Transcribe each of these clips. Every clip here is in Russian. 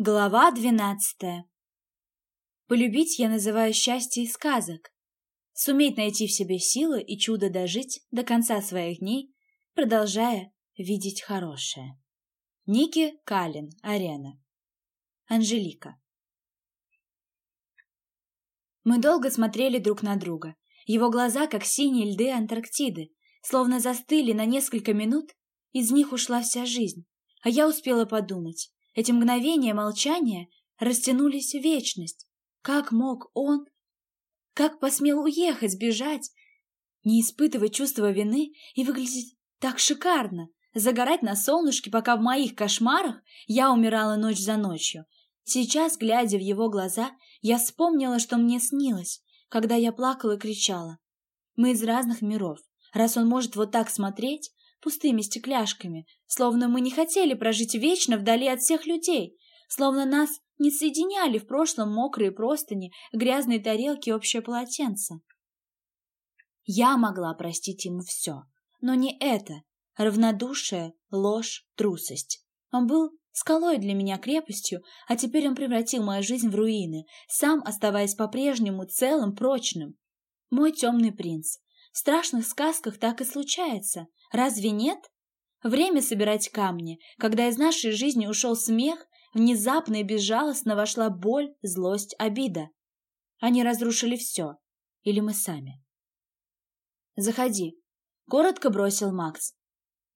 Глава двенадцатая. Полюбить я называю счастье из сказок. Суметь найти в себе силы и чудо дожить до конца своих дней, продолжая видеть хорошее. Ники Калин, Арена. Анжелика. Мы долго смотрели друг на друга. Его глаза, как синие льды Антарктиды, словно застыли на несколько минут, из них ушла вся жизнь. А я успела подумать, эти мгновения молчания растянулись в вечность. Как мог он, как посмел уехать, сбежать, не испытывать чувства вины и выглядеть так шикарно, загорать на солнышке, пока в моих кошмарах я умирала ночь за ночью. Сейчас, глядя в его глаза, я вспомнила, что мне снилось, когда я плакала и кричала. Мы из разных миров. Раз он может вот так смотреть, пустыми стекляшками, словно мы не хотели прожить вечно вдали от всех людей, словно нас не соединяли в прошлом мокрые простыни, грязные тарелки и общее полотенце. Я могла простить ему все, но не это, равнодушие, ложь, трусость. Он был скалой для меня крепостью, а теперь он превратил мою жизнь в руины, сам оставаясь по-прежнему целым, прочным. Мой темный принц. В страшных сказках так и случается. Разве нет? Время собирать камни, когда из нашей жизни ушел смех, внезапно и безжалостно вошла боль, злость, обида. Они разрушили все. Или мы сами. «Заходи», — коротко бросил Макс,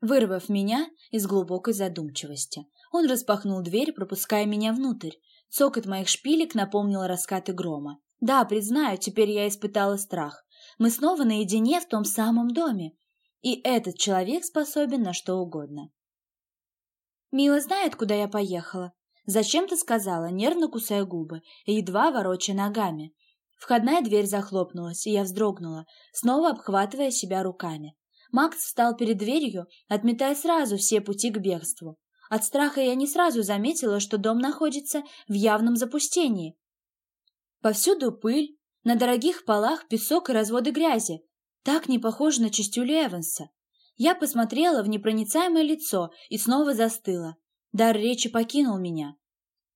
вырвав меня из глубокой задумчивости. Он распахнул дверь, пропуская меня внутрь. Цокот моих шпилек напомнил раскаты грома. Да, признаю, теперь я испытала страх. Мы снова наедине в том самом доме. И этот человек способен на что угодно. Мила знает, куда я поехала. Зачем ты сказала, нервно кусая губы и едва ворочая ногами. Входная дверь захлопнулась, и я вздрогнула, снова обхватывая себя руками. Макс встал перед дверью, отметая сразу все пути к бегству. От страха я не сразу заметила, что дом находится в явном запустении. Повсюду пыль, на дорогих полах песок и разводы грязи, так не похоже на чистюлю Эванса. Я посмотрела в непроницаемое лицо и снова застыла. Дар речи покинул меня.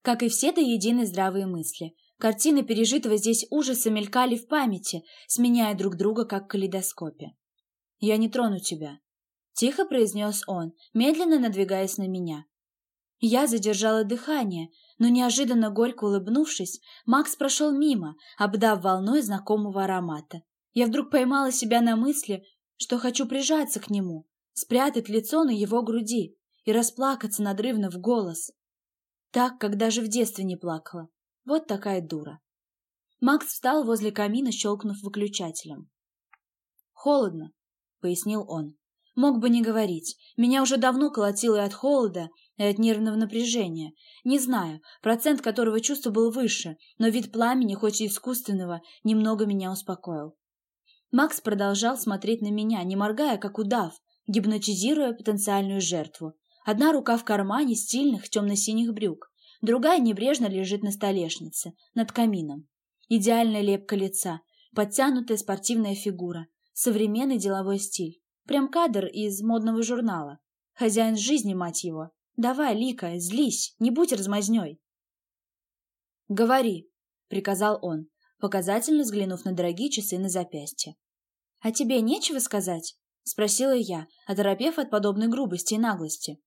Как и все до единой здравые мысли. Картины пережитого здесь ужаса мелькали в памяти, сменяя друг друга, как в калейдоскопе. «Я не трону тебя», — тихо произнес он, медленно надвигаясь на меня. Я задержала дыхание, но неожиданно горько улыбнувшись, Макс прошел мимо, обдав волной знакомого аромата. Я вдруг поймала себя на мысли, что хочу прижаться к нему, спрятать лицо на его груди и расплакаться надрывно в голос. Так, как даже в детстве не плакала. Вот такая дура. Макс встал возле камина, щелкнув выключателем. «Холодно», — пояснил он. Мог бы не говорить. Меня уже давно колотило и от холода, и от нервного напряжения. Не знаю, процент которого чувства был выше, но вид пламени, хоть и искусственного, немного меня успокоил. Макс продолжал смотреть на меня, не моргая, как удав, гипнотизируя потенциальную жертву. Одна рука в кармане стильных темно-синих брюк, другая небрежно лежит на столешнице, над камином. Идеальная лепка лица, подтянутая спортивная фигура, современный деловой стиль. Прям кадр из модного журнала. Хозяин жизни, мать его. Давай, Лика, злись, не будь размазней. «Говори», — приказал он, показательно взглянув на дорогие часы на запястье. «А тебе нечего сказать?» — спросила я, оторопев от подобной грубости и наглости.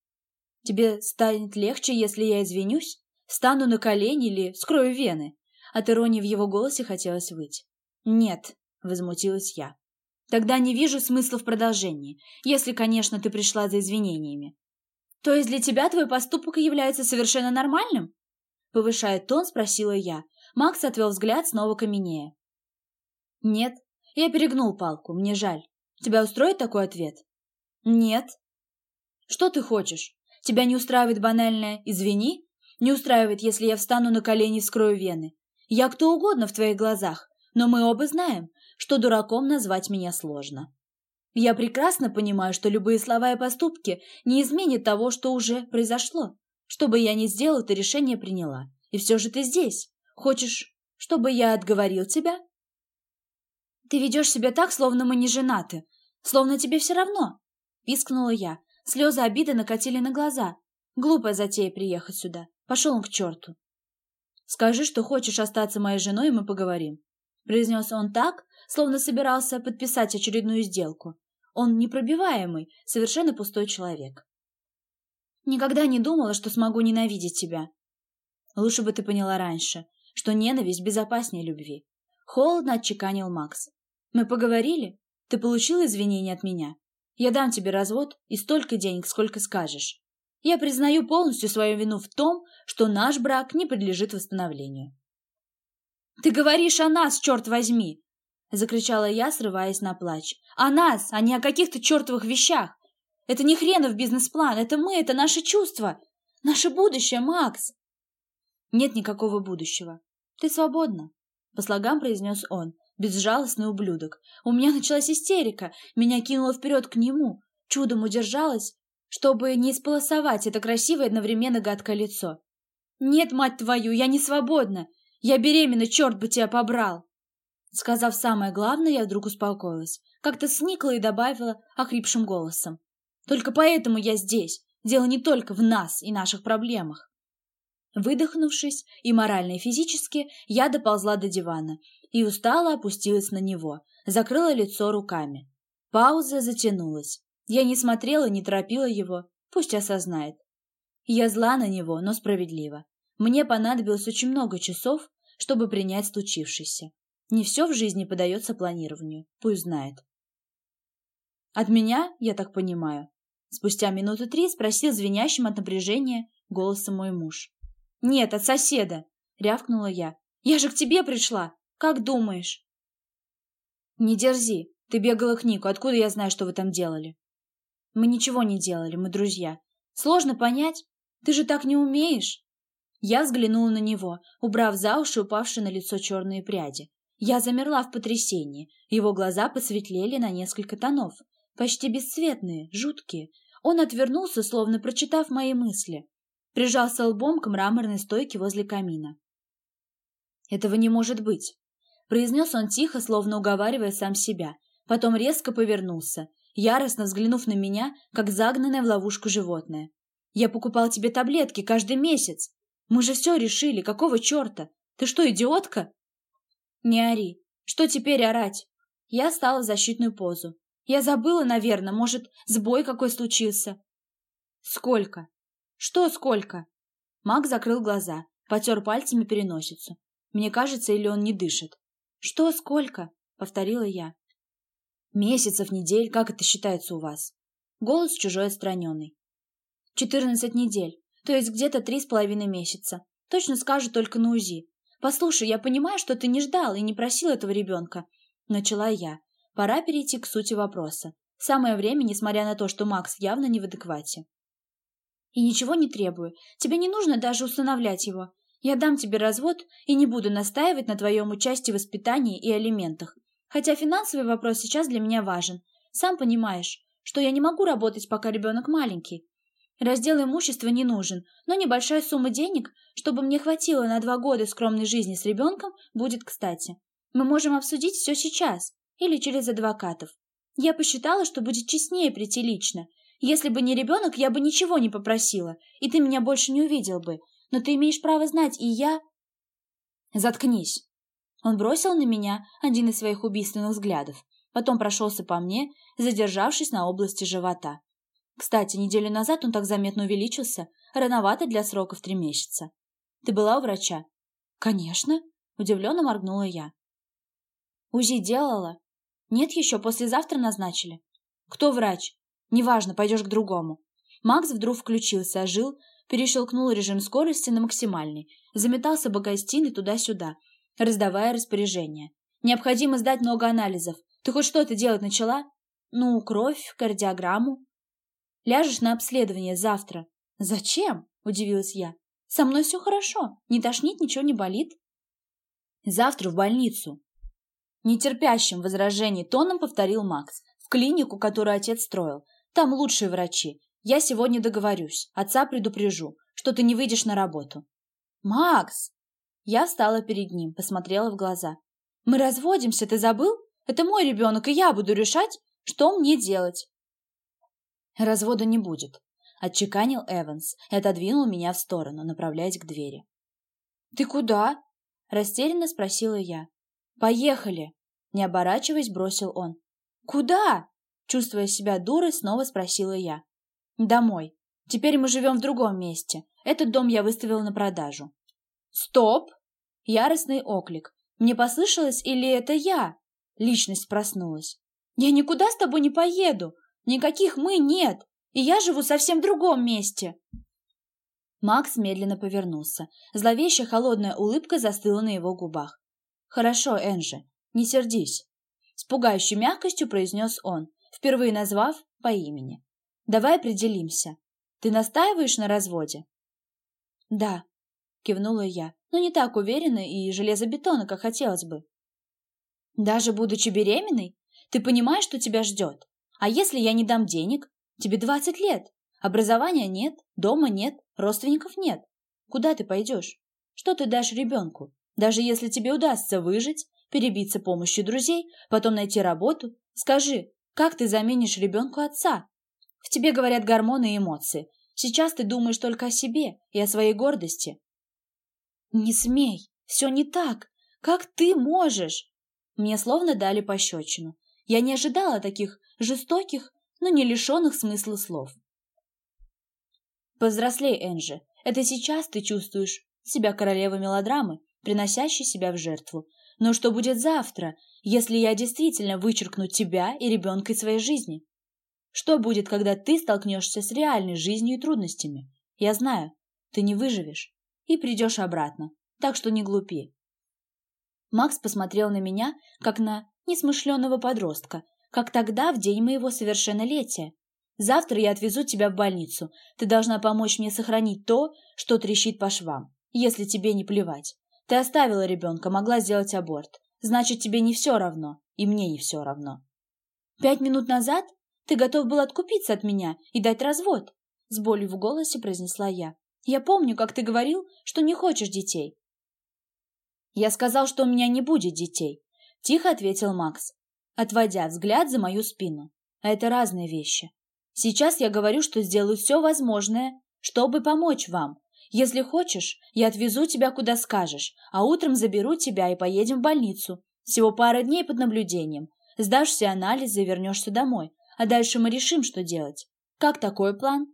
«Тебе станет легче, если я извинюсь? Стану на колени или скрою вены?» От иронии в его голосе хотелось выть. «Нет», — возмутилась я. «Тогда не вижу смысла в продолжении, если, конечно, ты пришла за извинениями». «То есть для тебя твой поступок является совершенно нормальным?» Повышая тон, спросила я, Макс отвел взгляд снова каменея. «Нет, я перегнул палку, мне жаль. Тебя устроит такой ответ?» «Нет». «Что ты хочешь? Тебя не устраивает банальное «извини»? Не устраивает, если я встану на колени и вскрою вены? Я кто угодно в твоих глазах, но мы оба знаем, что дураком назвать меня сложно. Я прекрасно понимаю, что любые слова и поступки не изменят того, что уже произошло. Что бы я ни сделал, ты решение приняла. И все же ты здесь. Хочешь, чтобы я отговорил тебя? Ты ведешь себя так, словно мы не женаты, словно тебе все равно, пискнула я. Слезы обиды накатили на глаза. Глупая затея приехать сюда. Пошел он к черту. «Скажи, что хочешь остаться моей женой, и мы поговорим», — произнес он так, словно собирался подписать очередную сделку. Он непробиваемый, совершенно пустой человек. «Никогда не думала, что смогу ненавидеть тебя. Лучше бы ты поняла раньше, что ненависть безопаснее любви. Холодно отчеканил Макс. Мы поговорили? Ты получил извинения от меня? Я дам тебе развод и столько денег, сколько скажешь. Я признаю полностью свою вину в том, что наш брак не подлежит восстановлению. «Ты говоришь о нас, черт возьми!» — закричала я, срываясь на плач. «О нас, а не о каких-то чертовых вещах! Это не хренов бизнес-план, это мы, это наши чувства! Наше будущее, Макс!» «Нет никакого будущего. Ты свободна!» — по слогам произнес он, безжалостный ублюдок. У меня началась истерика, меня кинуло вперед к нему. Чудом удержалась, чтобы не сполосовать это красивое одновременно гадкое лицо. «Нет, мать твою, я не свободна! Я беременна, черт бы тебя побрал!» Сказав самое главное, я вдруг успокоилась, как-то сникла и добавила охрипшим голосом. «Только поэтому я здесь. Дело не только в нас и наших проблемах». Выдохнувшись и морально, и физически, я доползла до дивана и устало опустилась на него, закрыла лицо руками. Пауза затянулась. Я не смотрела, не торопила его, пусть осознает. Я зла на него, но справедливо. Мне понадобилось очень много часов, чтобы принять случившееся. Не все в жизни подается планированию, пусть знает. От меня, я так понимаю. Спустя минуты три спросил звенящим от напряжения голосом мой муж. «Нет, от соседа!» — рявкнула я. «Я же к тебе пришла! Как думаешь?» «Не дерзи! Ты бегала к Нику, откуда я знаю, что вы там делали?» Мы ничего не делали, мы друзья. Сложно понять? Ты же так не умеешь. Я взглянула на него, убрав за уши упавшие на лицо черные пряди. Я замерла в потрясении. Его глаза посветлели на несколько тонов. Почти бесцветные, жуткие. Он отвернулся, словно прочитав мои мысли. Прижался лбом к мраморной стойке возле камина. «Этого не может быть», — произнес он тихо, словно уговаривая сам себя. Потом резко повернулся яростно взглянув на меня, как загнанное в ловушку животное. «Я покупал тебе таблетки каждый месяц. Мы же все решили, какого черта? Ты что, идиотка?» «Не ори. Что теперь орать?» Я стала в защитную позу. Я забыла, наверное, может, сбой какой случился. «Сколько?» «Что сколько?» Мак закрыл глаза, потер пальцами переносицу. Мне кажется, или он не дышит. «Что сколько?» — повторила я. Месяцев, недель, как это считается у вас? Голос чужой отстраненный. Четырнадцать недель, то есть где-то три с половиной месяца. Точно скажу только на УЗИ. Послушай, я понимаю, что ты не ждал и не просил этого ребенка. Начала я. Пора перейти к сути вопроса. Самое время, несмотря на то, что Макс явно не в адеквате. И ничего не требую. Тебе не нужно даже усыновлять его. Я дам тебе развод и не буду настаивать на твоем участии в воспитании и алиментах. Хотя финансовый вопрос сейчас для меня важен. Сам понимаешь, что я не могу работать, пока ребенок маленький. Раздел имущества не нужен, но небольшая сумма денег, чтобы мне хватило на два года скромной жизни с ребенком, будет кстати. Мы можем обсудить все сейчас или через адвокатов. Я посчитала, что будет честнее прийти лично. Если бы не ребенок, я бы ничего не попросила, и ты меня больше не увидел бы. Но ты имеешь право знать, и я... Заткнись. Он бросил на меня один из своих убийственных взглядов, потом прошелся по мне, задержавшись на области живота. Кстати, неделю назад он так заметно увеличился, рановато для сроков три месяца. Ты была у врача? Конечно, удивленно моргнула я. УЗИ делала? Нет, еще послезавтра назначили. Кто врач? Неважно, пойдешь к другому. Макс вдруг включился, ожил, перещелкнул режим скорости на максимальный, заметался по гостиной туда-сюда, раздавая распоряжения. «Необходимо сдать много анализов. Ты хоть что-то делать начала?» «Ну, кровь, кардиограмму». «Ляжешь на обследование завтра». «Зачем?» – удивилась я. «Со мной все хорошо. Не тошнит, ничего не болит». «Завтра в больницу». Нетерпящим возражений тоном повторил Макс. «В клинику, которую отец строил. Там лучшие врачи. Я сегодня договорюсь. Отца предупрежу, что ты не выйдешь на работу». «Макс!» Я встала перед ним, посмотрела в глаза. «Мы разводимся, ты забыл? Это мой ребенок, и я буду решать, что мне делать». Развода не будет. — отчеканил Эванс и отодвинул меня в сторону, направляясь к двери. «Ты куда?» — растерянно спросила я. «Поехали!» — не оборачиваясь, бросил он. «Куда?» — чувствуя себя дурой, снова спросила я. «Домой. Теперь мы живем в другом месте. Этот дом я выставила на продажу». «Стоп!» — яростный оклик. «Мне послышалось, или это я?» Личность проснулась. «Я никуда с тобой не поеду. Никаких мы нет. И я живу совсем в другом месте!» Макс медленно повернулся. Зловещая холодная улыбка застыла на его губах. «Хорошо, Энджи, не сердись», — с пугающей мягкостью произнес он, впервые назвав по имени. «Давай определимся. Ты настаиваешь на разводе?» «Да», — кивнула я, но не так уверенно и железобетонно, как хотелось бы. «Даже будучи беременной, ты понимаешь, что тебя ждет? А если я не дам денег? Тебе двадцать лет. Образования нет, дома нет, родственников нет. Куда ты пойдешь? Что ты дашь ребенку? Даже если тебе удастся выжить, перебиться помощью друзей, потом найти работу, скажи, как ты заменишь ребенку отца? В тебе говорят гормоны и эмоции. Сейчас ты думаешь только о себе и о своей гордости. Не смей, все не так. Как ты можешь? Мне словно дали пощечину. Я не ожидала таких жестоких, но не лишенных смысла слов. Повзрослей, Энджи. Это сейчас ты чувствуешь себя королевой мелодрамы, приносящей себя в жертву. Но что будет завтра, если я действительно вычеркну тебя и ребенка из своей жизни? Что будет, когда ты столкнешься с реальной жизнью и трудностями? Я знаю, ты не выживешь и придешь обратно, так что не глупи. Макс посмотрел на меня, как на несмышленного подростка, как тогда, в день моего совершеннолетия. Завтра я отвезу тебя в больницу. Ты должна помочь мне сохранить то, что трещит по швам, если тебе не плевать. Ты оставила ребенка, могла сделать аборт. Значит, тебе не все равно, и мне не все равно. Пять минут назад ты готов был откупиться от меня и дать развод, с болью в голосе произнесла я. Я помню, как ты говорил, что не хочешь детей. Я сказал, что у меня не будет детей, тихо ответил Макс отводя взгляд за мою спину. А это разные вещи. Сейчас я говорю, что сделаю все возможное, чтобы помочь вам. Если хочешь, я отвезу тебя куда скажешь, а утром заберу тебя и поедем в больницу. Всего пара дней под наблюдением. Сдашь все анализы и вернешься домой. А дальше мы решим, что делать. Как такой план?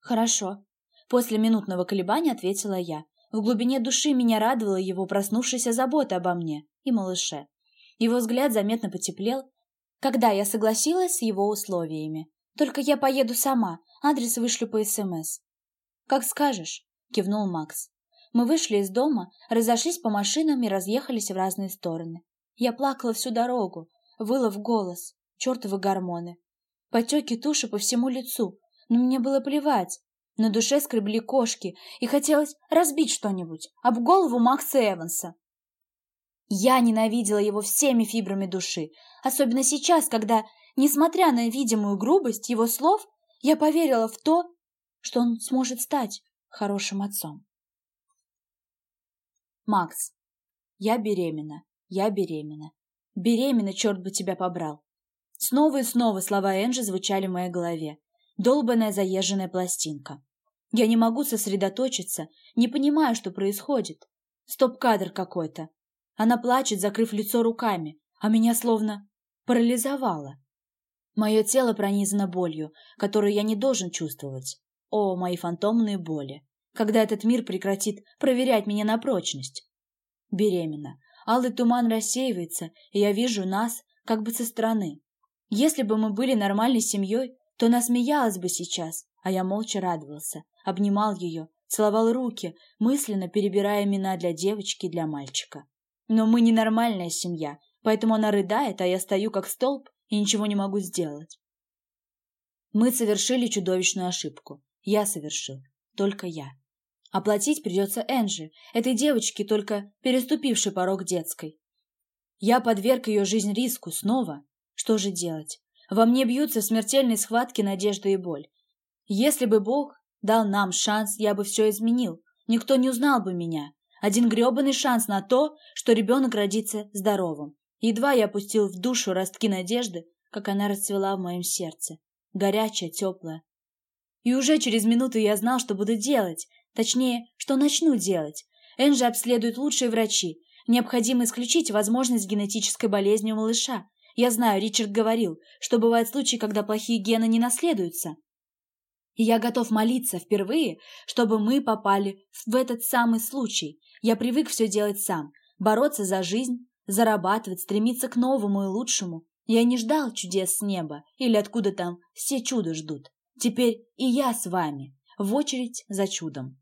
Хорошо. После минутного колебания ответила я. В глубине души меня радовала его проснувшаяся забота обо мне и малыше. Его взгляд заметно потеплел, когда я согласилась с его условиями. «Только я поеду сама, адрес вышлю по СМС». «Как скажешь», — кивнул Макс. Мы вышли из дома, разошлись по машинам и разъехались в разные стороны. Я плакала всю дорогу, выла в голос, чертовы гормоны. Потеки туши по всему лицу, но мне было плевать. На душе скребли кошки, и хотелось разбить что-нибудь об голову Макса Эванса. Я ненавидела его всеми фибрами души, особенно сейчас, когда, несмотря на видимую грубость его слов, я поверила в то, что он сможет стать хорошим отцом. Макс, я беременна, я беременна. Беременна, черт бы тебя побрал. Снова и снова слова Энджи звучали в моей голове. Долбанная заезженная пластинка. Я не могу сосредоточиться, не понимаю, что происходит. Стоп-кадр какой-то. Она плачет, закрыв лицо руками, а меня словно парализовало. Мое тело пронизано болью, которую я не должен чувствовать. О, мои фантомные боли! Когда этот мир прекратит проверять меня на прочность? Беременна. Алый туман рассеивается, и я вижу нас как бы со стороны. Если бы мы были нормальной семьей, то она смеялась бы сейчас, а я молча радовался, обнимал ее, целовал руки, мысленно перебирая имена для девочки и для мальчика. Но мы ненормальная семья, поэтому она рыдает, а я стою как столб и ничего не могу сделать. Мы совершили чудовищную ошибку. Я совершил. Только я. Оплатить придется Энджи, этой девочке, только переступившей порог детской. Я подверг ее жизнь риску снова. Что же делать? Во мне бьются смертельные схватки надежда и боль. Если бы Бог дал нам шанс, я бы все изменил. Никто не узнал бы меня. Один гребаный шанс на то, что ребенок родится здоровым. Едва я опустил в душу ростки надежды, как она расцвела в моем сердце. Горячая, теплая. И уже через минуту я знал, что буду делать. Точнее, что начну делать. Энджи обследуют лучшие врачи. Необходимо исключить возможность генетической болезни у малыша. Я знаю, Ричард говорил, что бывают случаи, когда плохие гены не наследуются. И я готов молиться впервые, чтобы мы попали в этот самый случай. Я привык все делать сам, бороться за жизнь, зарабатывать, стремиться к новому и лучшему. Я не ждал чудес с неба или откуда там все чудо ждут. Теперь и я с вами, в очередь за чудом.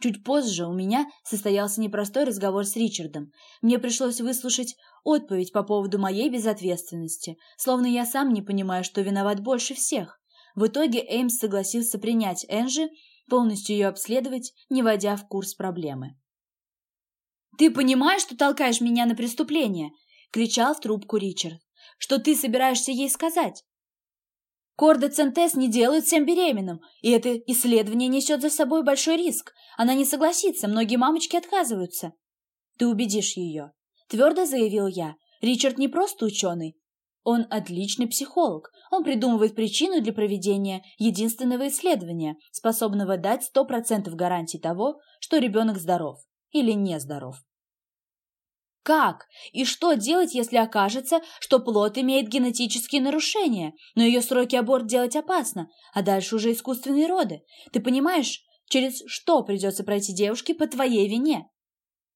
Чуть позже у меня состоялся непростой разговор с Ричардом. Мне пришлось выслушать отповедь по поводу моей безответственности, словно я сам не понимаю, что виноват больше всех. В итоге Эймс согласился принять Энжи, полностью ее обследовать, не войдя в курс проблемы. «Ты понимаешь, что толкаешь меня на преступление?» — кричал в трубку Ричард. «Что ты собираешься ей сказать?» Кордоцентез не делают всем беременным, и это исследование несет за собой большой риск. Она не согласится, многие мамочки отказываются. Ты убедишь ее. Твердо заявил я. Ричард не просто ученый. Он отличный психолог. Он придумывает причину для проведения единственного исследования, способного дать 100% гарантии того, что ребенок здоров или не здоров. Как и что делать, если окажется, что плод имеет генетические нарушения, но ее сроки аборт делать опасно, а дальше уже искусственные роды? Ты понимаешь, через что придется пройти девушке по твоей вине?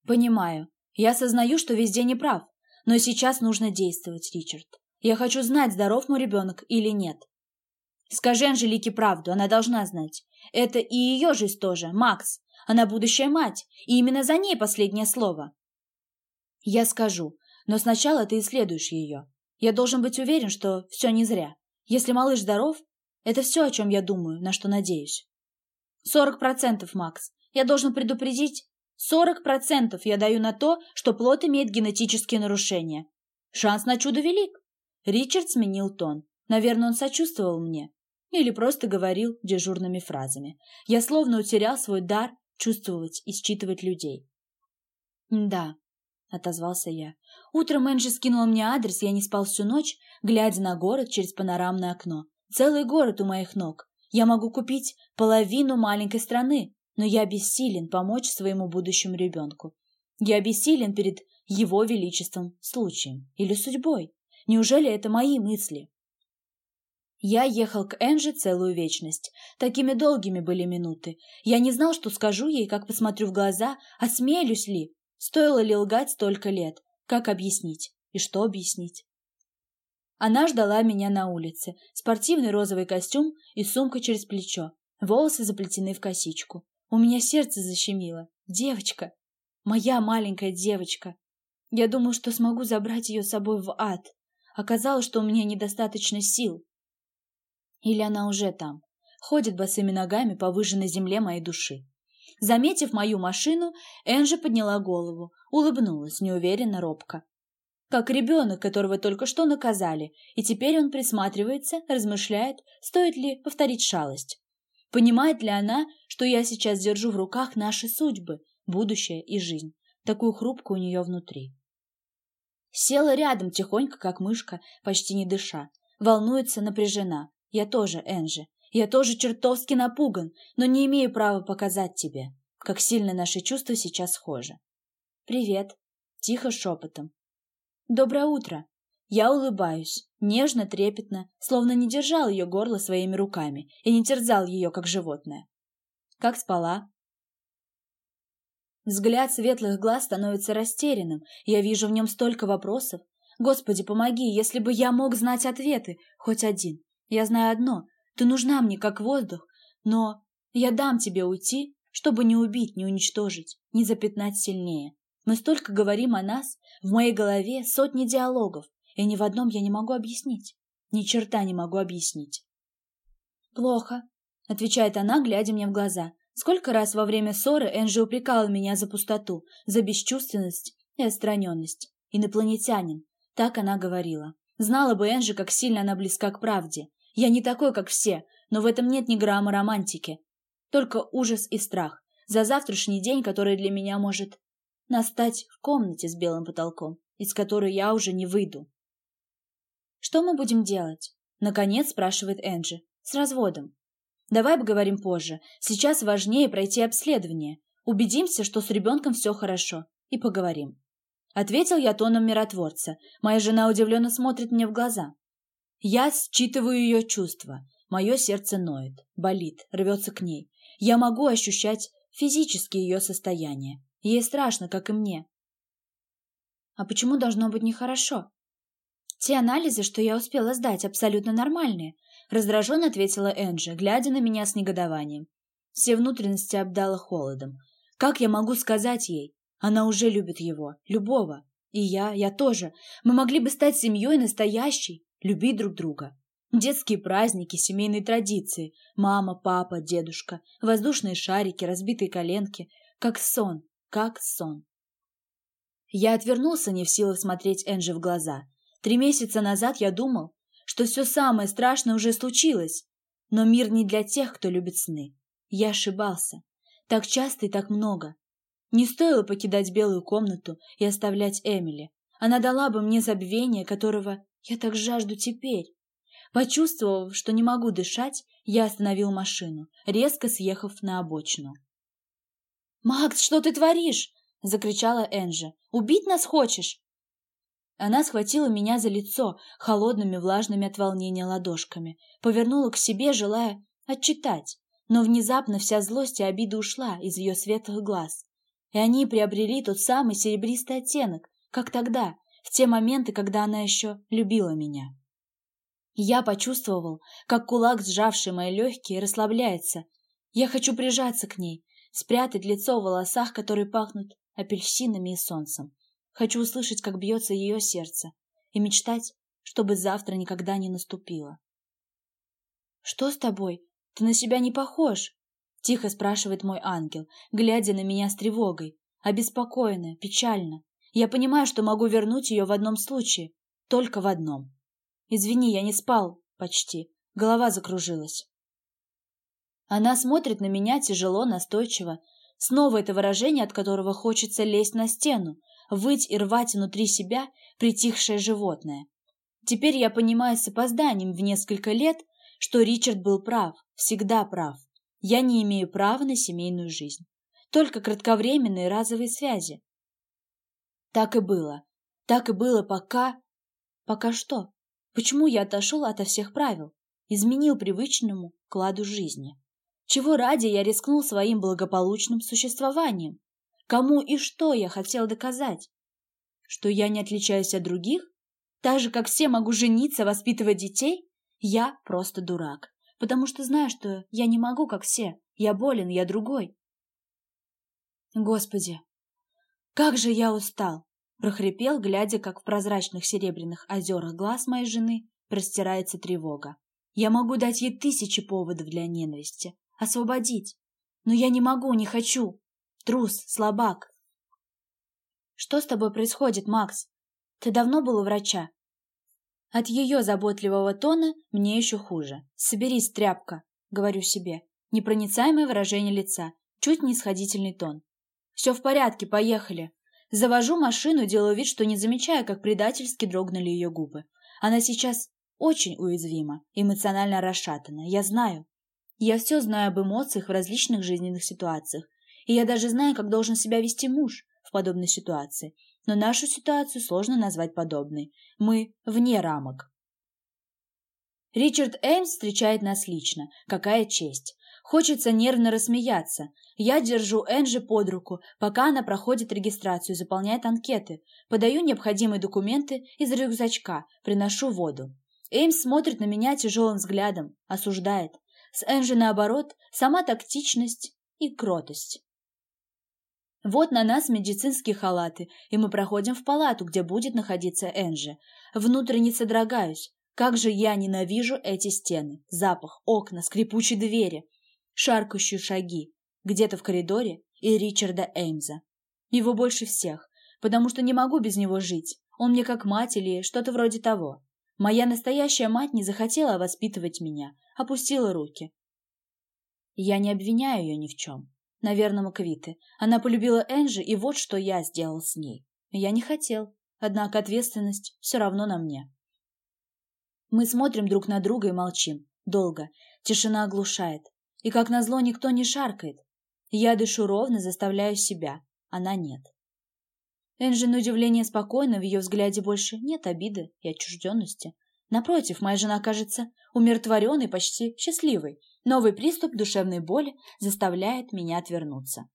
Понимаю. Я осознаю, что везде не прав. Но сейчас нужно действовать, Ричард. Я хочу знать, здоров мой ребенок или нет. Скажи Анжелике правду, она должна знать. Это и ее жизнь тоже, Макс. Она будущая мать, и именно за ней последнее слово. Я скажу, но сначала ты исследуешь ее. Я должен быть уверен, что все не зря. Если малыш здоров, это все, о чем я думаю, на что надеюсь. Сорок процентов, Макс. Я должен предупредить. Сорок процентов я даю на то, что плод имеет генетические нарушения. Шанс на чудо велик. Ричард сменил тон. Наверное, он сочувствовал мне. Или просто говорил дежурными фразами. Я словно утерял свой дар чувствовать и считывать людей. Да, отозвался я. Утром Энджи скинула мне адрес, я не спал всю ночь, глядя на город через панорамное окно. Целый город у моих ног. Я могу купить половину маленькой страны, но я бессилен помочь своему будущему ребенку. Я бессилен перед его величеством, случаем или судьбой. Неужели это мои мысли? Я ехал к Энджи целую вечность. Такими долгими были минуты. Я не знал, что скажу ей, как посмотрю в глаза, осмелюсь ли, Стоило ли лгать столько лет? Как объяснить? И что объяснить? Она ждала меня на улице. Спортивный розовый костюм и сумка через плечо. Волосы заплетены в косичку. У меня сердце защемило. Девочка. Моя маленькая девочка. Я думал, что смогу забрать ее с собой в ад. Оказалось, что у меня недостаточно сил. Или она уже там. Ходит босыми ногами по выжженной земле моей души. Заметив мою машину, Энжи подняла голову, улыбнулась неуверенно, робко. Как ребенок, которого только что наказали, и теперь он присматривается, размышляет, стоит ли повторить шалость. Понимает ли она, что я сейчас держу в руках наши судьбы, будущее и жизнь, такую хрупкую у нее внутри? Села рядом тихонько, как мышка, почти не дыша. Волнуется, напряжена. Я тоже, Энжи. Я тоже чертовски напуган, но не имею права показать тебе, как сильно наши чувства сейчас схожи. «Привет», — тихо шепотом. «Доброе утро». Я улыбаюсь, нежно, трепетно, словно не держал ее горло своими руками и не терзал ее, как животное. «Как спала?» Взгляд светлых глаз становится растерянным, я вижу в нем столько вопросов. Господи, помоги, если бы я мог знать ответы, хоть один. Я знаю одно, ты нужна мне, как воздух, но я дам тебе уйти, чтобы не убить, не уничтожить, не запятнать сильнее. Мы столько говорим о нас, в моей голове сотни диалогов, и ни в одном я не могу объяснить. Ни черта не могу объяснить. «Плохо», — отвечает она, глядя мне в глаза. Сколько раз во время ссоры Энджи упрекала меня за пустоту, за бесчувственность и отстраненность. Инопланетянин. Так она говорила. Знала бы Энджи, как сильно она близка к правде. Я не такой, как все, но в этом нет ни грамма романтики. Только ужас и страх за завтрашний день, который для меня может настать в комнате с белым потолком, из которой я уже не выйду. «Что мы будем делать?» — наконец спрашивает Энджи. «С разводом». Давай поговорим позже. Сейчас важнее пройти обследование. Убедимся, что с ребенком все хорошо. И поговорим. Ответил я тоном миротворца. Моя жена удивленно смотрит мне в глаза. Я считываю ее чувства. Мое сердце ноет, болит, рвется к ней. Я могу ощущать физически ее состояние. Ей страшно, как и мне. А почему должно быть нехорошо? Те анализы, что я успела сдать, абсолютно нормальные. Раздраженно ответила Энджи, глядя на меня с негодованием. Все внутренности обдала холодом. Как я могу сказать ей? Она уже любит его, любого. И я, я тоже. Мы могли бы стать семьей настоящей, любить друг друга. Детские праздники, семейные традиции. Мама, папа, дедушка. Воздушные шарики, разбитые коленки. Как сон, как сон. Я отвернулся, не в силах смотреть Энджи в глаза. Три месяца назад я думал, что все самое страшное уже случилось. Но мир не для тех, кто любит сны. Я ошибался. Так часто и так много. Не стоило покидать белую комнату и оставлять Эмили. Она дала бы мне забвение, которого я так жажду теперь. Почувствовав, что не могу дышать, я остановил машину, резко съехав на обочину. «Макс, что ты творишь?» — закричала Энжи. «Убить нас хочешь?» Она схватила меня за лицо холодными влажными от волнения ладошками, повернула к себе, желая отчитать, но внезапно вся злость и обида ушла из ее светлых глаз и они приобрели тот самый серебристый оттенок, как тогда, в те моменты, когда она еще любила меня. Я почувствовал, как кулак, сжавший мои легкие, расслабляется. Я хочу прижаться к ней, спрятать лицо в волосах, которые пахнут апельсинами и солнцем. Хочу услышать, как бьется ее сердце, и мечтать, чтобы завтра никогда не наступило. «Что с тобой? Ты на себя не похож!» — тихо спрашивает мой ангел, глядя на меня с тревогой. Обеспокоенная, печально. Я понимаю, что могу вернуть ее в одном случае. Только в одном. Извини, я не спал. Почти. Голова закружилась. Она смотрит на меня тяжело, настойчиво. Снова это выражение, от которого хочется лезть на стену, выть и рвать внутри себя притихшее животное. Теперь я понимаю с опозданием в несколько лет, что Ричард был прав, всегда прав. Я не имею права на семейную жизнь. Только кратковременные разовые связи. Так и было. Так и было пока... Пока что? Почему я отошел ото всех правил? Изменил привычному кладу жизни? Чего ради я рискнул своим благополучным существованием? Кому и что я хотел доказать? Что я не отличаюсь от других? Так же, как все могу жениться, воспитывать детей? Я просто дурак потому что знаю, что я не могу, как все. Я болен, я другой. Господи, как же я устал! прохрипел, глядя, как в прозрачных серебряных озерах глаз моей жены простирается тревога. Я могу дать ей тысячи поводов для ненависти, освободить. Но я не могу, не хочу. Трус, слабак. Что с тобой происходит, Макс? Ты давно был у врача? От ее заботливого тона мне еще хуже. «Соберись, тряпка», — говорю себе. Непроницаемое выражение лица, чуть нисходительный тон. «Все в порядке, поехали». Завожу машину, делаю вид, что не замечаю, как предательски дрогнули ее губы. Она сейчас очень уязвима, эмоционально расшатана, я знаю. Я все знаю об эмоциях в различных жизненных ситуациях, и я даже знаю, как должен себя вести муж в подобной ситуации, но нашу ситуацию сложно назвать подобной. Мы вне рамок. Ричард Эймс встречает нас лично. Какая честь. Хочется нервно рассмеяться. Я держу Энджи под руку, пока она проходит регистрацию, заполняет анкеты. Подаю необходимые документы из рюкзачка, приношу воду. Эймс смотрит на меня тяжелым взглядом, осуждает. С Энджи, наоборот, сама тактичность и кротость. Вот на нас медицинские халаты, и мы проходим в палату, где будет находиться Энджи. Внутренне содрогаюсь. Как же я ненавижу эти стены. Запах, окна, скрипучие двери, шаркающие шаги. Где-то в коридоре и Ричарда Эймза. Его больше всех, потому что не могу без него жить. Он мне как мать или что-то вроде того. Моя настоящая мать не захотела воспитывать меня, опустила руки. Я не обвиняю ее ни в чем. Наверное, Маквиты. Она полюбила Энджи, и вот что я сделал с ней. Я не хотел, однако ответственность все равно на мне. Мы смотрим друг на друга и молчим. Долго. Тишина оглушает. И, как назло, никто не шаркает. Я дышу ровно, заставляю себя. Она нет. Энджи на удивление спокойно, в ее взгляде больше нет обиды и отчужденности. Напротив, моя жена кажется умиротворенной, почти счастливой. Новый приступ душевной боли заставляет меня отвернуться.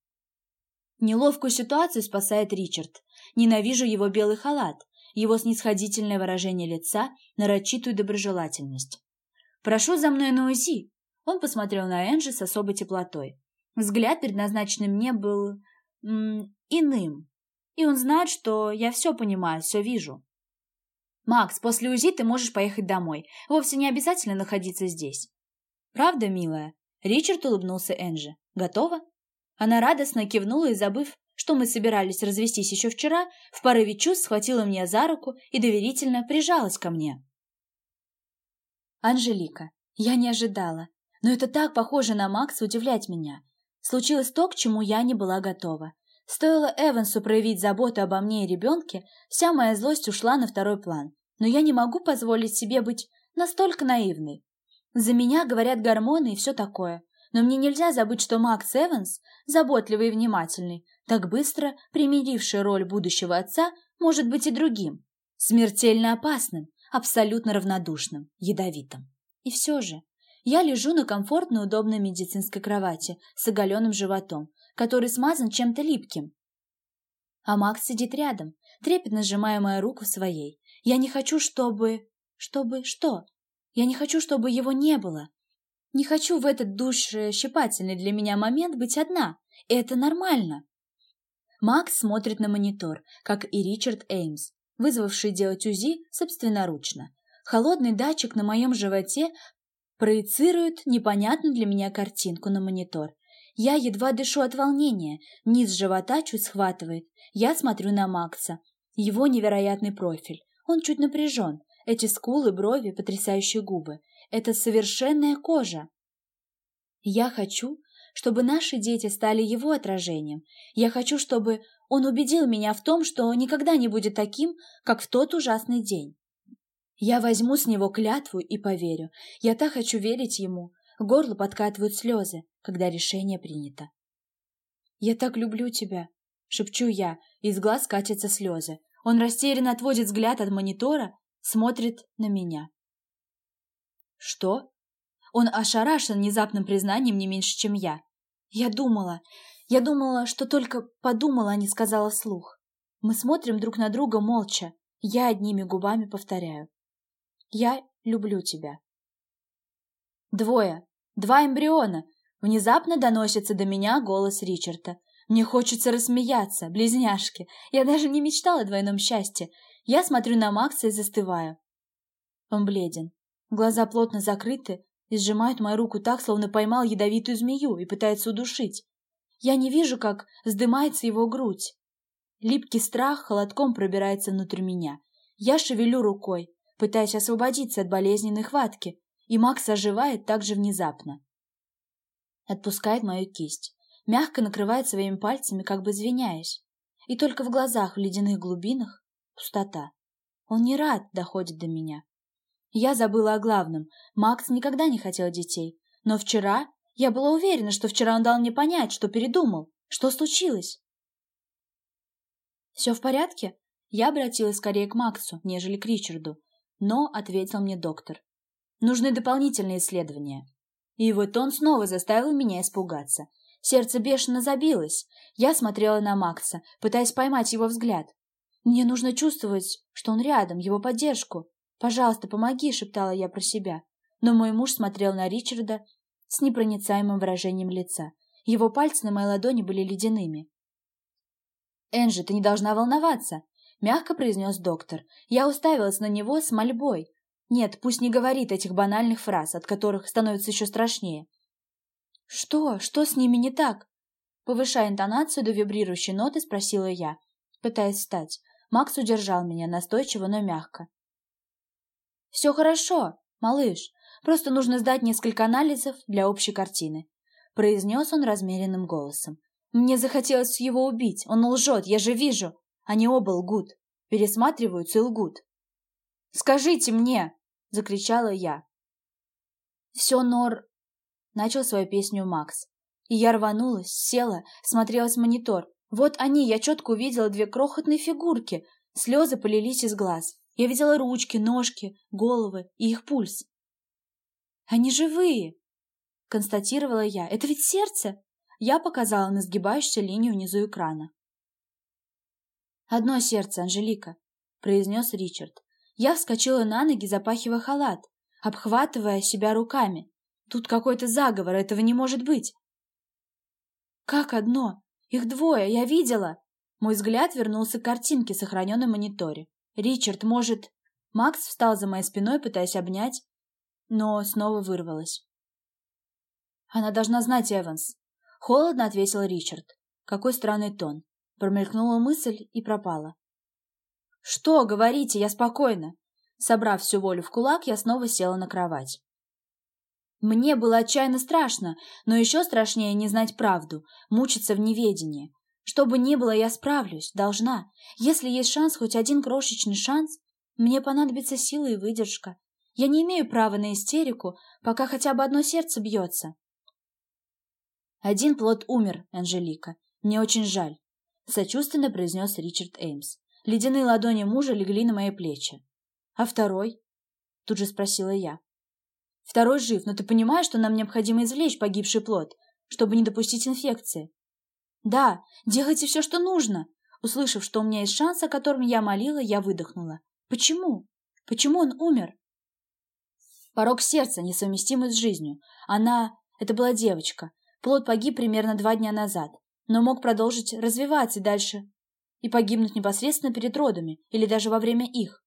Неловкую ситуацию спасает Ричард. Ненавижу его белый халат, его снисходительное выражение лица, нарочитую доброжелательность. «Прошу за мной на УЗИ!» Он посмотрел на Энджи с особой теплотой. Взгляд, предназначенный мне, был... М, иным. И он знает, что я все понимаю, все вижу. «Макс, после УЗИ ты можешь поехать домой. Вовсе не обязательно находиться здесь». «Правда, милая?» Ричард улыбнулся Энджи. «Готова?» Она радостно кивнула и, забыв, что мы собирались развестись еще вчера, в порыве чувств схватила меня за руку и доверительно прижалась ко мне. «Анжелика, я не ожидала, но это так похоже на Макса удивлять меня. Случилось то, к чему я не была готова. Стоило Эвансу проявить заботу обо мне и ребенке, вся моя злость ушла на второй план. Но я не могу позволить себе быть настолько наивной. За меня говорят гормоны и все такое. Но мне нельзя забыть, что Макс Эванс, заботливый и внимательный, так быстро примиривший роль будущего отца, может быть и другим. Смертельно опасным, абсолютно равнодушным, ядовитым. И все же, я лежу на комфортной удобной медицинской кровати с оголенным животом, который смазан чем-то липким. А Макс сидит рядом, трепетно сжимая мою руку своей. Я не хочу, чтобы... Чтобы что? Я не хочу, чтобы его не было. Не хочу в этот душещипательный для меня момент быть одна. Это нормально. Макс смотрит на монитор, как и Ричард Эймс, вызвавший делать УЗИ собственноручно. Холодный датчик на моем животе проецирует непонятную для меня картинку на монитор. Я едва дышу от волнения, низ живота чуть схватывает. Я смотрю на Макса. Его невероятный профиль. Он чуть напряжен. Эти скулы, брови, потрясающие губы. Это совершенная кожа. Я хочу, чтобы наши дети стали его отражением. Я хочу, чтобы он убедил меня в том, что никогда не будет таким, как в тот ужасный день. Я возьму с него клятву и поверю. Я так хочу верить ему. Горло подкатывают слезы когда решение принято. «Я так люблю тебя!» — шепчу я, из глаз катятся слезы. Он растерянно отводит взгляд от монитора, смотрит на меня. «Что?» Он ошарашен внезапным признанием не меньше, чем я. Я думала, я думала, что только подумала, а не сказала вслух. Мы смотрим друг на друга молча. Я одними губами повторяю. Я люблю тебя. Двое. Два эмбриона. Внезапно доносится до меня голос Ричарда. Мне хочется рассмеяться, близняшки. Я даже не мечтала о двойном счастье. Я смотрю на Макса и застываю. Он бледен. Глаза плотно закрыты и сжимают мою руку так, словно поймал ядовитую змею и пытается удушить. Я не вижу, как вздымается его грудь. Липкий страх холодком пробирается внутрь меня. Я шевелю рукой, пытаясь освободиться от болезненной хватки, и Макс оживает так же внезапно. Отпускает мою кисть. Мягко накрывает своими пальцами, как бы извиняясь. И только в глазах в ледяных глубинах пустота. Он не рад доходит до меня. Я забыла о главном. Макс никогда не хотел детей. Но вчера... Я была уверена, что вчера он дал мне понять, что передумал. Что случилось? «Все в порядке?» Я обратилась скорее к Максу, нежели к Ричарду. Но, ответил мне доктор, нужны дополнительные исследования. И вот он снова заставил меня испугаться. Сердце бешено забилось. Я смотрела на Макса, пытаясь поймать его взгляд. Мне нужно чувствовать, что он рядом, его поддержку. «Пожалуйста, помоги», — шептала я про себя. Но мой муж смотрел на Ричарда с непроницаемым выражением лица. Его пальцы на моей ладони были ледяными. «Энджи, ты не должна волноваться», — мягко произнес доктор. Я уставилась на него с мольбой. Нет, пусть не говорит этих банальных фраз, от которых становится еще страшнее. «Что? Что с ними не так?» Повышая интонацию до вибрирующей ноты, спросила я, пытаясь встать. Макс удержал меня настойчиво, но мягко. «Все хорошо, малыш. Просто нужно сдать несколько анализов для общей картины», произнес он размеренным голосом. «Мне захотелось его убить. Он лжет, я же вижу. Они оба лгут. Пересматриваются и лгут. «Скажите мне!» — закричала я. «Все нор...» начал свою песню Макс. И я рванулась, села, смотрелась в монитор. Вот они, я четко увидела две крохотные фигурки. Слезы полились из глаз. Я видела ручки, ножки, головы и их пульс. «Они живые!» — констатировала я. «Это ведь сердце!» Я показала на сгибающуюся линию внизу экрана. «Одно сердце, Анжелика», — произнес Ричард. Я вскочила на ноги, запахивая халат, обхватывая себя руками. Тут какой-то заговор, этого не может быть. «Как одно? Их двое, я видела!» Мой взгляд вернулся к картинке, сохраненной в мониторе. «Ричард, может...» Макс встал за моей спиной, пытаясь обнять, но снова вырвалась. «Она должна знать, Эванс!» Холодно ответил Ричард. Какой странный тон. Промелькнула мысль и пропала. «Что? Говорите, я спокойна!» Собрав всю волю в кулак, я снова села на кровать. Мне было отчаянно страшно, но еще страшнее не знать правду, мучиться в неведении. Что бы ни было, я справлюсь, должна. Если есть шанс, хоть один крошечный шанс, мне понадобится сила и выдержка. Я не имею права на истерику, пока хотя бы одно сердце бьется. Один плод умер, Анжелика. Мне очень жаль. Сочувственно произнес Ричард Эймс. Ледяные ладони мужа легли на мои плечи. А второй? Тут же спросила я. Второй жив, но ты понимаешь, что нам необходимо извлечь погибший плод, чтобы не допустить инфекции? Да, делайте все, что нужно. Услышав, что у меня есть шанс, о котором я молила, я выдохнула. Почему? Почему он умер? Порог сердца, несовместимый с жизнью. Она... Это была девочка. Плод погиб примерно два дня назад, но мог продолжить развиваться дальше и погибнуть непосредственно перед родами или даже во время их.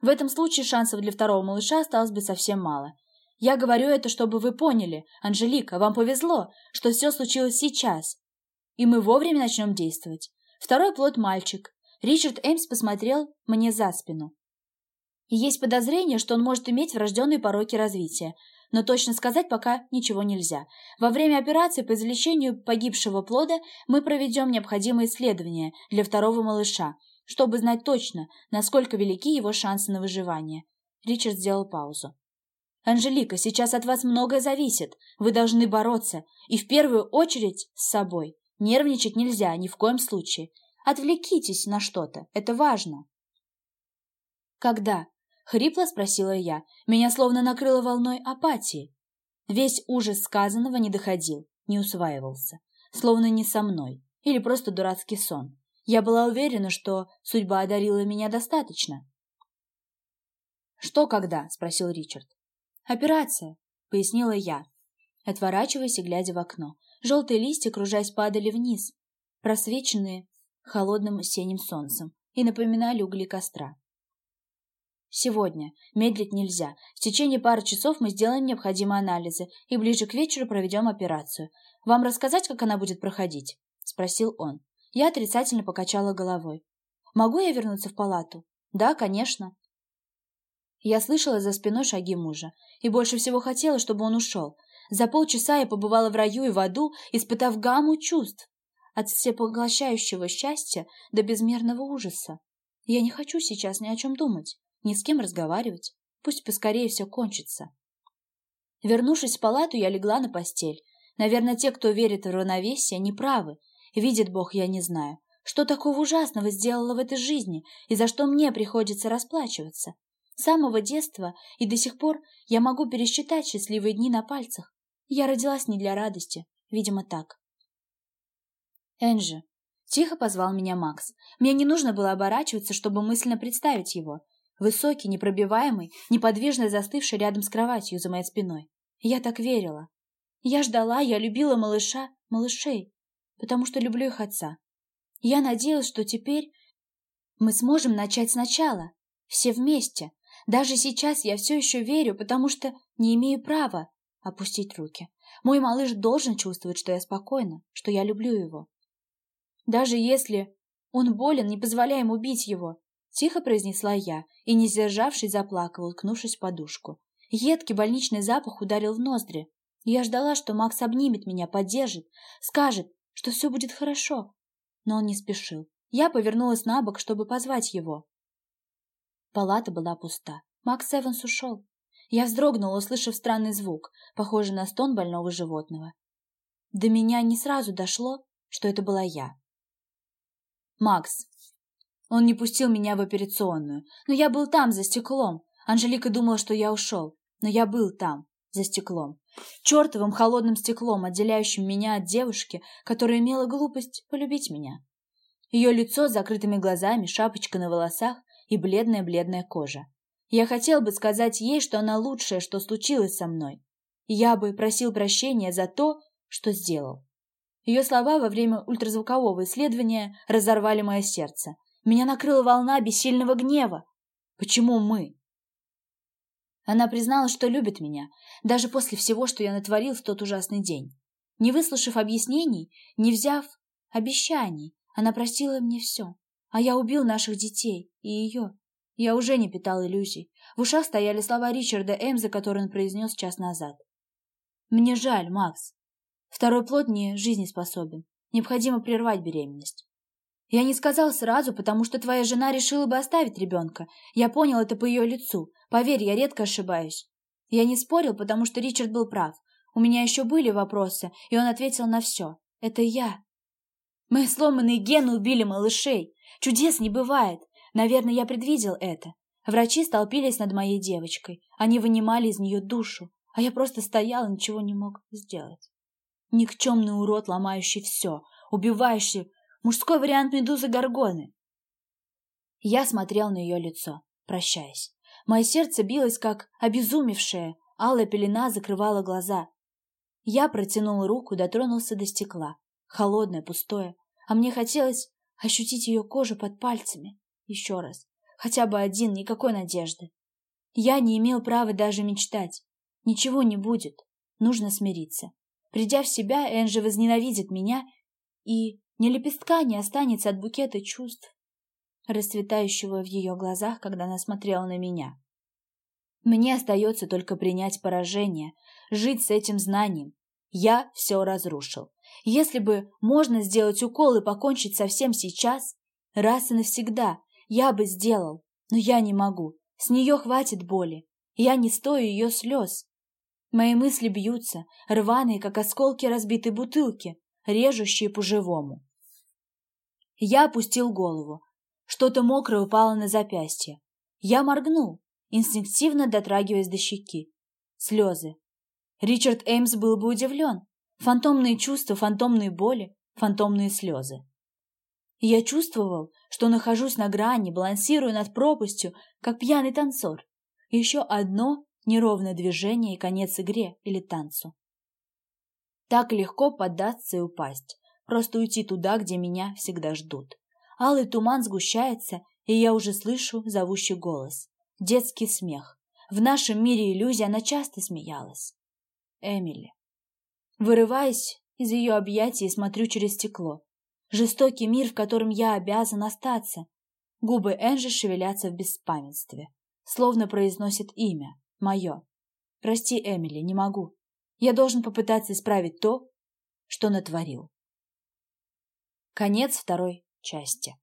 В этом случае шансов для второго малыша осталось бы совсем мало, я говорю это, чтобы вы поняли, Анжелика, вам повезло, что все случилось сейчас. И мы вовремя начнем действовать. Второй плод мальчик. Ричард Эмс посмотрел мне за спину. Есть подозрение, что он может иметь врожденные пороки развития, но точно сказать пока ничего нельзя. Во время операции по извлечению погибшего плода мы проведем необходимые исследования для второго малыша, чтобы знать точно, насколько велики его шансы на выживание. Ричард сделал паузу. Анжелика, сейчас от вас многое зависит. Вы должны бороться. И в первую очередь с собой. Нервничать нельзя, ни в коем случае. Отвлекитесь на что-то. Это важно. Когда? Хрипло спросила я. Меня словно накрыло волной апатии. Весь ужас сказанного не доходил, не усваивался. Словно не со мной. Или просто дурацкий сон. Я была уверена, что судьба одарила меня достаточно. «Что когда?» — спросил Ричард. «Операция», — пояснила я, отворачиваясь и глядя в окно. Желтые листья, кружась, падали вниз, просвеченные холодным осенним солнцем, и напоминали угли костра. Сегодня. Медлить нельзя. В течение пары часов мы сделаем необходимые анализы и ближе к вечеру проведем операцию. Вам рассказать, как она будет проходить?» — спросил он. Я отрицательно покачала головой. «Могу я вернуться в палату?» «Да, конечно». Я слышала за спиной шаги мужа и больше всего хотела, чтобы он ушел. За полчаса я побывала в раю и в аду, испытав гамму чувств. От всепоглощающего счастья до безмерного ужаса. Я не хочу сейчас ни о чем думать, ни с кем разговаривать. Пусть поскорее все кончится. Вернувшись в палату, я легла на постель. Наверное, те, кто верит в равновесие, не правы. Видит Бог, я не знаю. Что такого ужасного сделала в этой жизни, и за что мне приходится расплачиваться? С самого детства и до сих пор я могу пересчитать счастливые дни на пальцах. Я родилась не для радости, видимо, так. Энджи. Тихо позвал меня Макс. Мне не нужно было оборачиваться, чтобы мысленно представить его. Высокий, непробиваемый, неподвижно застывший рядом с кроватью за моей спиной. Я так верила. Я ждала, я любила малыша, малышей, потому что люблю их отца. Я надеялась, что теперь мы сможем начать сначала, все вместе, даже сейчас я все еще верю, потому что не имею права опустить руки. Мой малыш должен чувствовать, что я спокойна, что я люблю его. Даже если он болен, не позволяй ему убить его, тихо произнесла я и, не сдержавшись, заплакала, уткнувшись в подушку. Едкий больничный запах ударил в ноздри. Я ждала, что Макс обнимет меня, поддержит, скажет, что все будет хорошо. Но он не спешил. Я повернулась на бок, чтобы позвать его. Палата была пуста. Макс Эванс ушел. Я вздрогнула, услышав странный звук, похожий на стон больного животного. До меня не сразу дошло, что это была я. Макс. Он не пустил меня в операционную, но я был там, за стеклом. Анжелика думала, что я ушел, но я был там, за стеклом. Чертовым холодным стеклом, отделяющим меня от девушки, которая имела глупость полюбить меня. Ее лицо с закрытыми глазами, шапочка на волосах и бледная-бледная кожа. Я хотел бы сказать ей, что она лучшее, что случилось со мной. Я бы просил прощения за то, что сделал. Ее слова во время ультразвукового исследования разорвали мое сердце. Меня накрыла волна бессильного гнева. Почему мы? Она признала, что любит меня, даже после всего, что я натворил в тот ужасный день. Не выслушав объяснений, не взяв обещаний, она простила мне все. А я убил наших детей и ее. Я уже не питал иллюзий. В ушах стояли слова Ричарда Эмза, которые он произнес час назад. «Мне жаль, Макс. Второй плод не жизнеспособен. Необходимо прервать беременность». Я не сказал сразу, потому что твоя жена решила бы оставить ребенка. Я понял это по ее лицу. Поверь, я редко ошибаюсь. Я не спорил, потому что Ричард был прав. У меня еще были вопросы, и он ответил на все. Это я. Мои сломанные гены убили малышей. Чудес не бывает. Наверное, я предвидел это. Врачи столпились над моей девочкой. Они вынимали из нее душу, а я просто стоял и ничего не мог сделать. Никчемный урод, ломающий все, убивающий мужской вариант медузы Горгоны. Я смотрел на ее лицо, прощаясь. Мое сердце билось, как обезумевшее, алая пелена закрывала глаза. Я протянул руку, дотронулся до стекла. Холодное, пустое. А мне хотелось ощутить ее кожу под пальцами. Еще раз. Хотя бы один, никакой надежды. Я не имел права даже мечтать. Ничего не будет. Нужно смириться. Придя в себя, Энжи возненавидит меня, и ни лепестка не останется от букета чувств, расцветающего в ее глазах, когда она смотрела на меня. Мне остается только принять поражение, жить с этим знанием. Я все разрушил. Если бы можно сделать укол и покончить со всем сейчас, раз и навсегда, я бы сделал, но я не могу. С нее хватит боли. Я не стою ее слез. Мои мысли бьются, рваные, как осколки разбитой бутылки, режущие по-живому. Я опустил голову. Что-то мокрое упало на запястье. Я моргнул, инстинктивно дотрагиваясь до щеки. Слезы. Ричард Эймс был бы удивлен. Фантомные чувства, фантомные боли, фантомные слезы. Я чувствовал, что нахожусь на грани, балансирую над пропастью, как пьяный танцор. Еще одно неровное движение и конец игре или танцу. Так легко поддаться и упасть, просто уйти туда, где меня всегда ждут. Алый туман сгущается, и я уже слышу зовущий голос. Детский смех. В нашем мире иллюзия она часто смеялась. Эмили. Вырываясь из ее объятий, смотрю через стекло. Жестокий мир, в котором я обязан остаться. Губы Энжи шевелятся в беспамятстве, словно произносит имя, мое. Прости, Эмили, не могу. Я должен попытаться исправить то, что натворил. Конец второй части.